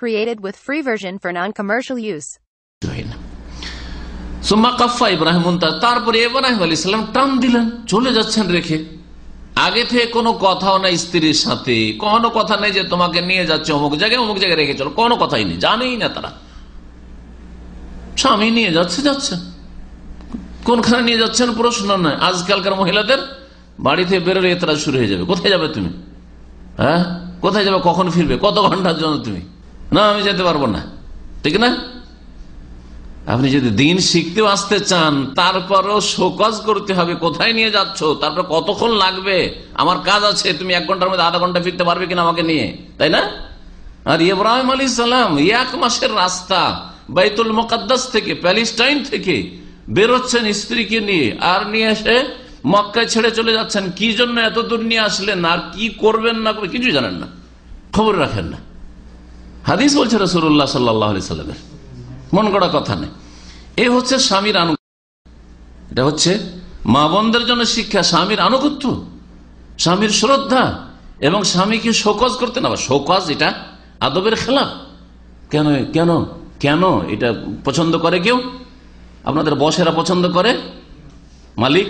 Created with free version for non-commercial use. না সুম্মা কাফা। তারপরে ইব্রাহিম আলী ইসলাম টান দিলেন চলে যাচ্ছেন রেখে আগে থেকে কোনো কথাও নাই স্ত্রীর সাথে কোনো কথা নেই যে তোমাকে নিয়ে যাচ্ছে অমুক জায়গায় অমুক জায়গায় রেখে চলো কোনো কথাই নেই জানেই না তারা স্বামী নিয়ে যাচ্ছে যাচ্ছে কোনখানে নিয়ে যাচ্ছেন প্রশ্ন নয় আজকালকার মহিলাদের বাড়ি থেকে বেরোলে এতরা শুরু হয়ে যাবে কোথায় যাবে তুমি হ্যাঁ কোথায় যাবে কখন ফিরবে কত ঘণ্টার জন্য তুমি না, আমি যেতে পারব না। ঠিক না? আপনি যদি দিন শিখতেও আসতে চান, তারপরও শোকজ করতে হবে, কোথায় নিয়ে যাচ্ছ? তারপর কতক্ষণ লাগবে? আমার কাজ আছে, তুমি এক ঘণ্টার মধ্যে আধা ঘণ্টা ফিরতে পারবে কিনা আমাকে নিয়ে। তাই না? আর ইব্রাহিম আলী সালাম, এক মাসের রাস্তা বাইতুল মোকাদ্দাস থেকে, প্যালিস্টাইন থেকে বেরোচ্ছেন স্ত্রীকে নিয়ে। আর নিয়ে এসে মক্কায় ছেড়ে চলে যাচ্ছেন। কি জন্য এত দূর নিয়ে আসলেন? আর কি করবেন না কিছু জানেন না। খবর রাখেন না। হাদিস বলছে রসুল্লাহ সাল্লাহ সাল্লামের। মন করা কথা নেই। এ হচ্ছে স্বামীর আনু এটা হচ্ছে মা বোনদের জন্য শিক্ষা, স্বামীর আনুগত্য, স্বামীর শ্রদ্ধা এবং স্বামীকে শোকজ করতে না শোকজ এটা আদবের খেলাফ। কেন কেন কেন এটা পছন্দ করে কেউ? আপনাদের বসেরা পছন্দ করে? মালিক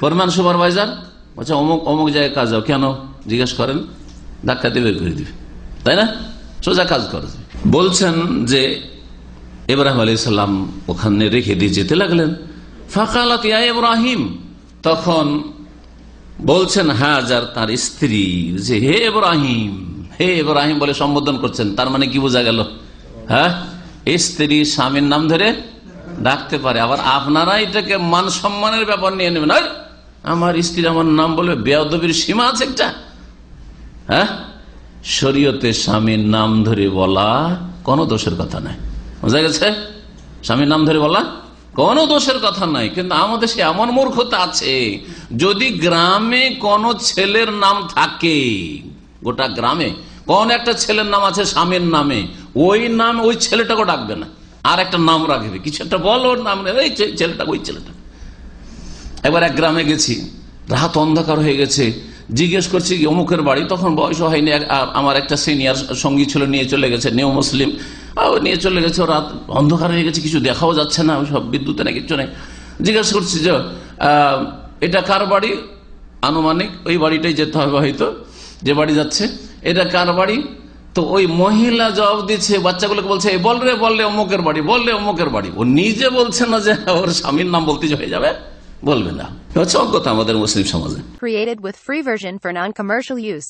ফরম্যান সুপারভাইজার? আচ্ছা অমুক অমুক জায়গায় কাজ যাও কেন? জিজ্ঞেস করেন, ধাক্কা দিয়ে বের করে দিবে। তাই না? সোজা কাজ করে। বলছেন যে ইব্রাহিম আলী সাল্লাম ওখানে রেখে দিয়ে যেতে লাগলেন। ফাঁকালাত ইয়া ইব্রাহিম। তখন বলছেন, হাজার তার স্ত্রী যে, হে ইব্রাহিম হে ইব্রাহিম বলে সম্বোধন করছেন। তার মানে কি বোঝা গেল? হ্যাঁ? স্ত্রী স্বামীর নাম ধরে ডাকতে পারে। আবার আপনারা এটাকে মান সম্মানের ব্যাপার নিয়ে নেবেন। আর, আমার স্ত্রী আমার নাম বলবে বেয়াদবির সীমা আছে একটা। হ্যাঁ? শরীয়তে স্বামীর নাম ধরে বলা কোনো দোষের কথা নাই। বোঝা গেছে? স্বামীর নাম ধরে বলা কোনো দোষের কথা নাই। কিন্তু আমাদের সে এমন মূর্খতা আছে, যদি গ্রামে কোন ছেলের নাম থাকে, গোটা গ্রামে কোন একটা ছেলের নাম আছে স্বামীর নামে, ওই নাম ওই ছেলেটাকে ডাকবে না। আর একটা নাম রাখবে। কিছু একটা বল নাম ছেলেটা, ওই ছেলেটা। একবার এক গ্রামে গেছি, রাত অন্ধকার হয়ে গেছে জিজ্ঞেস করছি অমুকের বাড়ি? তখন বয়স হয়নি আমার একটা সিনিয়র সঙ্গী ছিল, নিয়ে চলে গেছে, নিউ মুসলিম। নিয়ে চলে গেছে রাত অন্ধকার হয়ে গেছে, কিছু দেখাও যাচ্ছে না, সব বিদ্যুতে না কিছু নেই। জিজ্ঞেস করছি, যে এটা কার বাড়ি? আনুমানিক ওই বাড়িটাই যেতে হবে হয়তো, যে বাড়ি যাচ্ছে। এটা কার বাড়ি? তো ওই মহিলা জবাব দিচ্ছে, বাচ্চাগুলোকে বলছে বল রে বললে অমুকের বাড়ি বললে অমুকের বাড়ি। ও নিজে বলছে না যে, ওর স্বামীর নাম বলতে হয়ে যাবে। বলবে না হচ্ছে অজ্ঞতা আমাদের মুসলিম সমাজে Created with free version for non-commercial use.